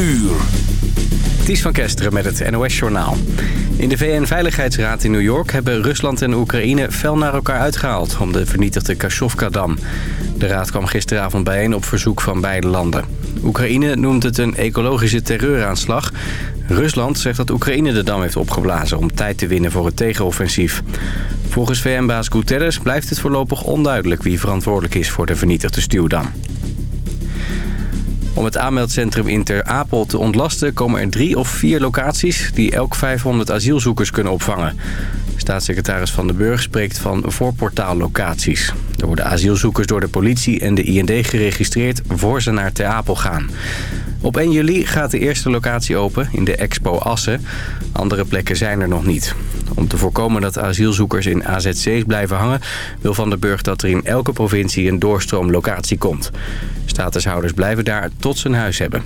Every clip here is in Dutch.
uur. Ties van Kesteren met het NOS-journaal. In de VN-veiligheidsraad in New York hebben Rusland en Oekraïne fel naar elkaar uitgehaald... om de vernietigde Kashovka-dam. De raad kwam gisteravond bijeen op verzoek van beide landen. Oekraïne noemt het een ecologische terreuraanslag. Rusland zegt dat Oekraïne de dam heeft opgeblazen... om tijd te winnen voor het tegenoffensief. Volgens VN-baas Guterres blijft het voorlopig onduidelijk... wie verantwoordelijk is voor de vernietigde stuwdam. Om het aanmeldcentrum in Ter Apel te ontlasten... komen er drie of vier locaties die elk 500 asielzoekers kunnen opvangen. Staatssecretaris Van den Burg spreekt van voorportaallocaties. Er worden asielzoekers door de politie en de IND geregistreerd... voor ze naar Ter Apel gaan. Op 1 juli gaat de eerste locatie open in de Expo Assen. Andere plekken zijn er nog niet. Om te voorkomen dat asielzoekers in AZC's blijven hangen... wil Van den Burg dat er in elke provincie een doorstroomlocatie komt. Statushouders blijven daar tot ze huis hebben.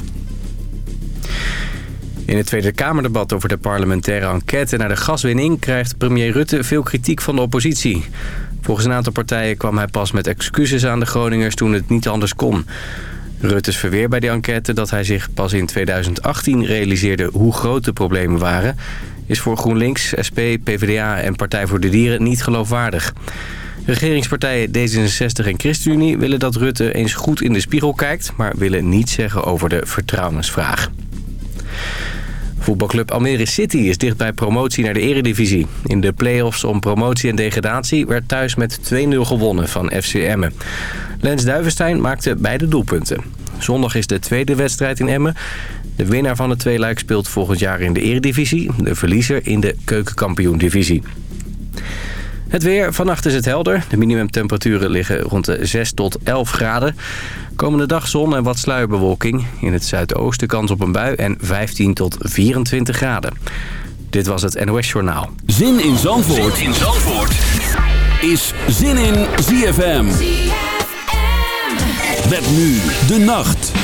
In het Tweede Kamerdebat over de parlementaire enquête naar de gaswinning... krijgt premier Rutte veel kritiek van de oppositie. Volgens een aantal partijen kwam hij pas met excuses aan de Groningers toen het niet anders kon. Rutte's verweer bij die enquête dat hij zich pas in 2018 realiseerde hoe groot de problemen waren... is voor GroenLinks, SP, PvdA en Partij voor de Dieren niet geloofwaardig. Regeringspartijen D66 en ChristenUnie willen dat Rutte eens goed in de spiegel kijkt... maar willen niets zeggen over de vertrouwensvraag. Voetbalclub Almere City is dicht bij promotie naar de eredivisie. In de play-offs om promotie en degradatie werd thuis met 2-0 gewonnen van FC Emmen. Lens Duivenstein maakte beide doelpunten. Zondag is de tweede wedstrijd in Emmen. De winnaar van de tweeluik speelt volgend jaar in de eredivisie. De verliezer in de keukenkampioen-divisie. Het weer. Vannacht is het helder. De minimumtemperaturen liggen rond de 6 tot 11 graden. Komende dag zon en wat sluierbewolking. In het zuidoosten kans op een bui en 15 tot 24 graden. Dit was het NOS Journaal. Zin in Zandvoort, zin in Zandvoort. is Zin in ZFM. ZFM. Met nu de nacht.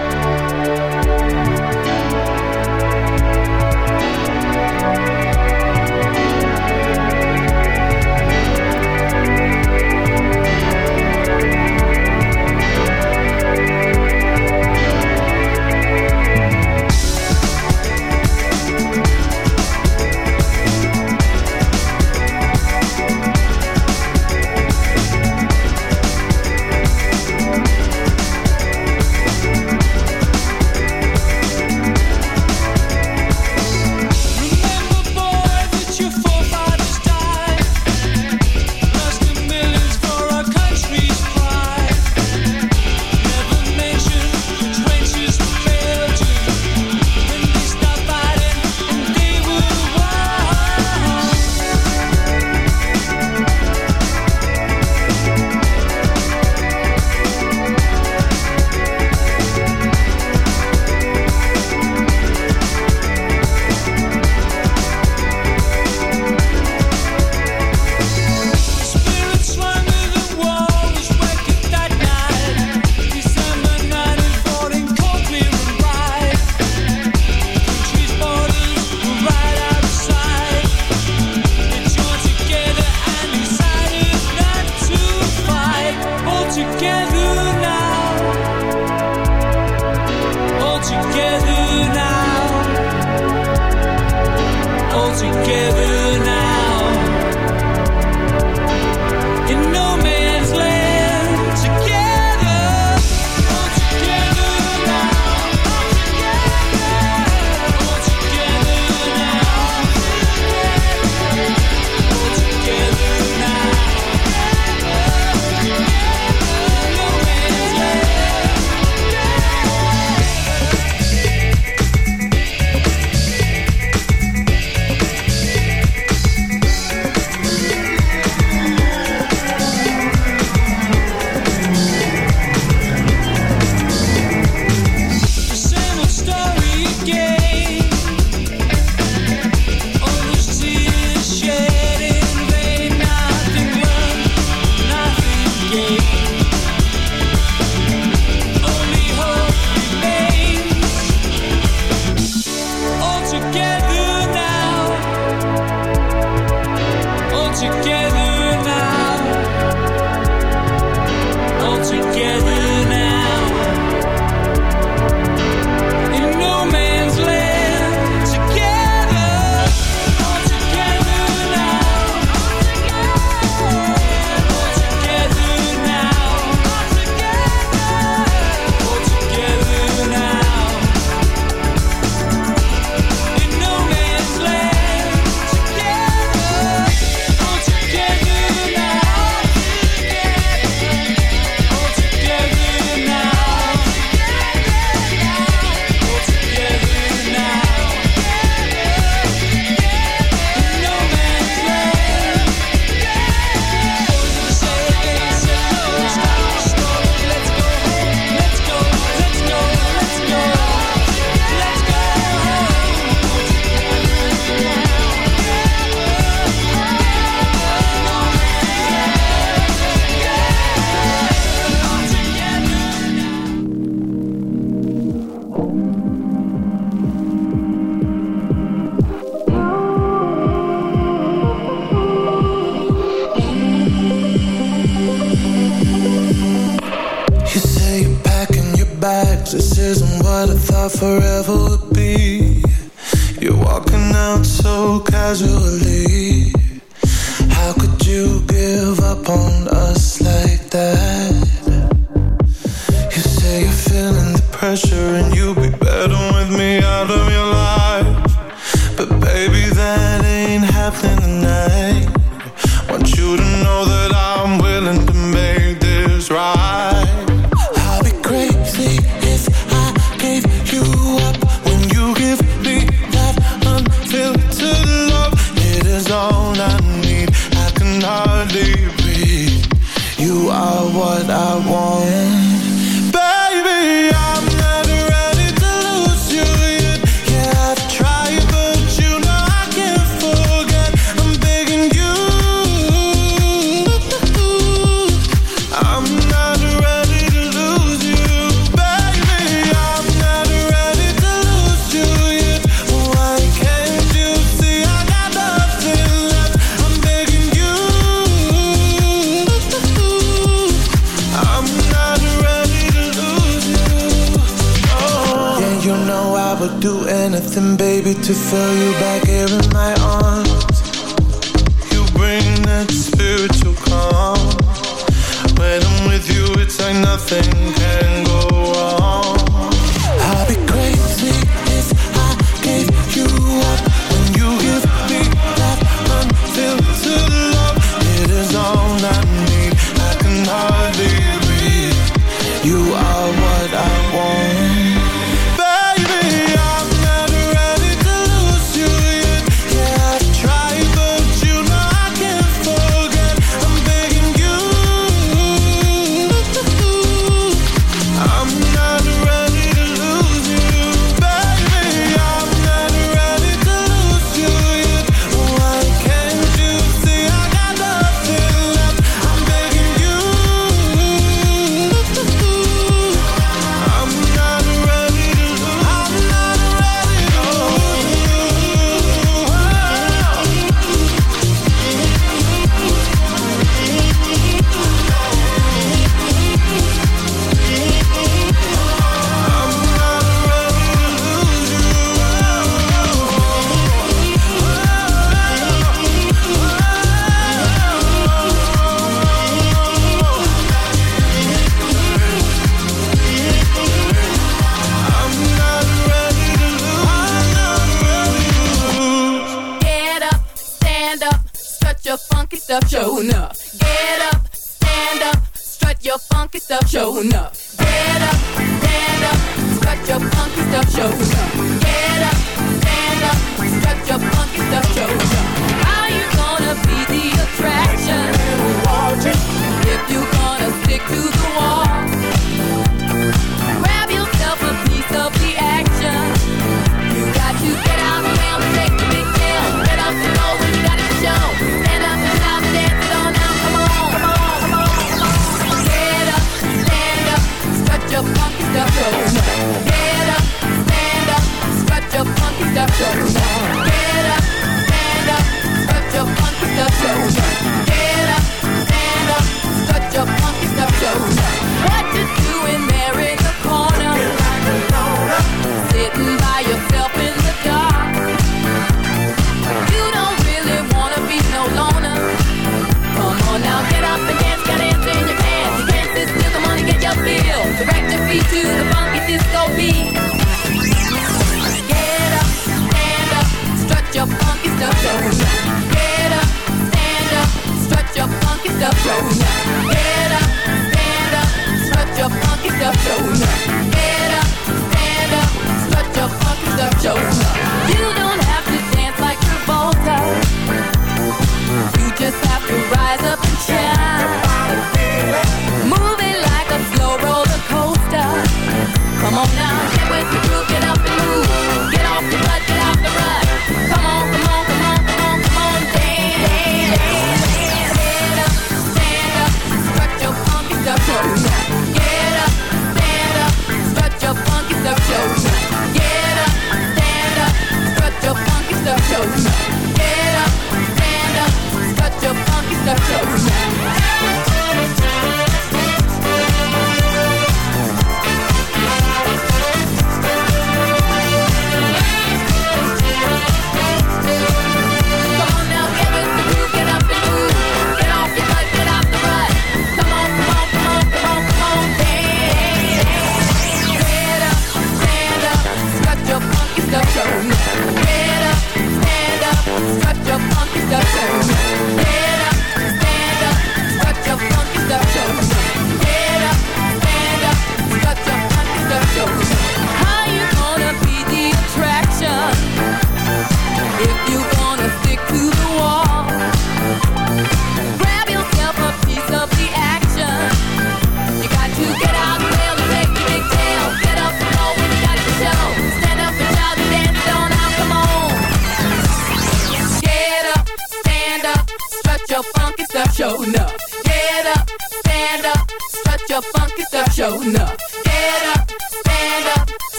Forever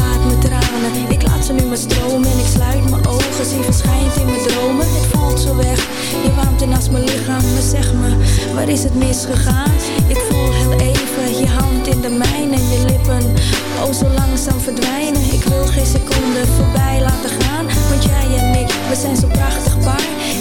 laat mijn tranen, ik laat ze nu maar stromen. En ik sluit mijn ogen, zie verschijnt in mijn dromen. Het voelt zo weg, je warmt in als mijn lichaam. Maar zeg me, waar is het misgegaan? Ik voel heel even, je hand in de mijne en je lippen. Oh, zo langzaam verdwijnen. Ik wil geen seconde voorbij laten gaan. Want jij en ik, we zijn zo prachtig paar.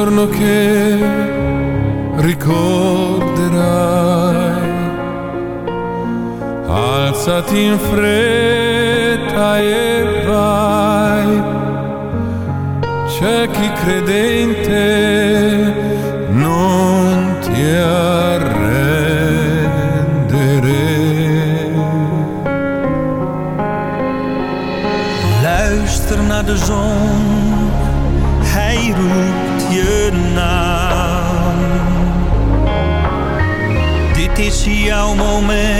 giorno che ricorderai. Alzati in fretta e vai. C'è chi credente is jouw moment,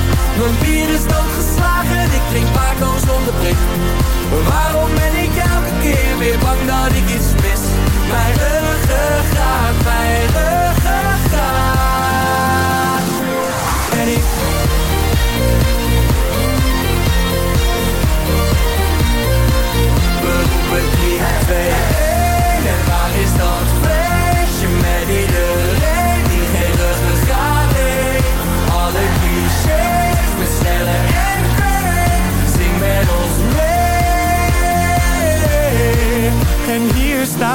Mijn bier is doodgeslagen. Ik drink Paco zonder prik. Waarom ben ik elke keer weer bang dat ik iets mis? Mijn ruggengraat, mijn ruggengraat. En ik... We roepen 3,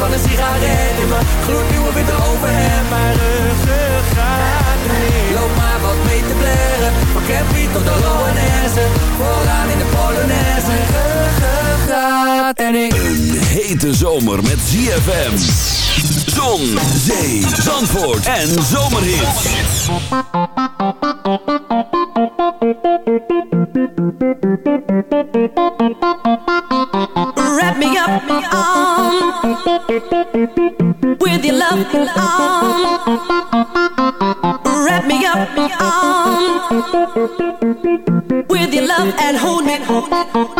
Van een sigaret in mijn gloednieuwe witte overhemd. Mijn ruggengraat remix. Loop maar wat mee te blaren. Van Campy tot de Loanesse. Vooraan in de Polonaise. Ruggengraat en ik. Een hete zomer met ZFM. Zon, zee, zandvoort en zomerhits. with your love and hold me.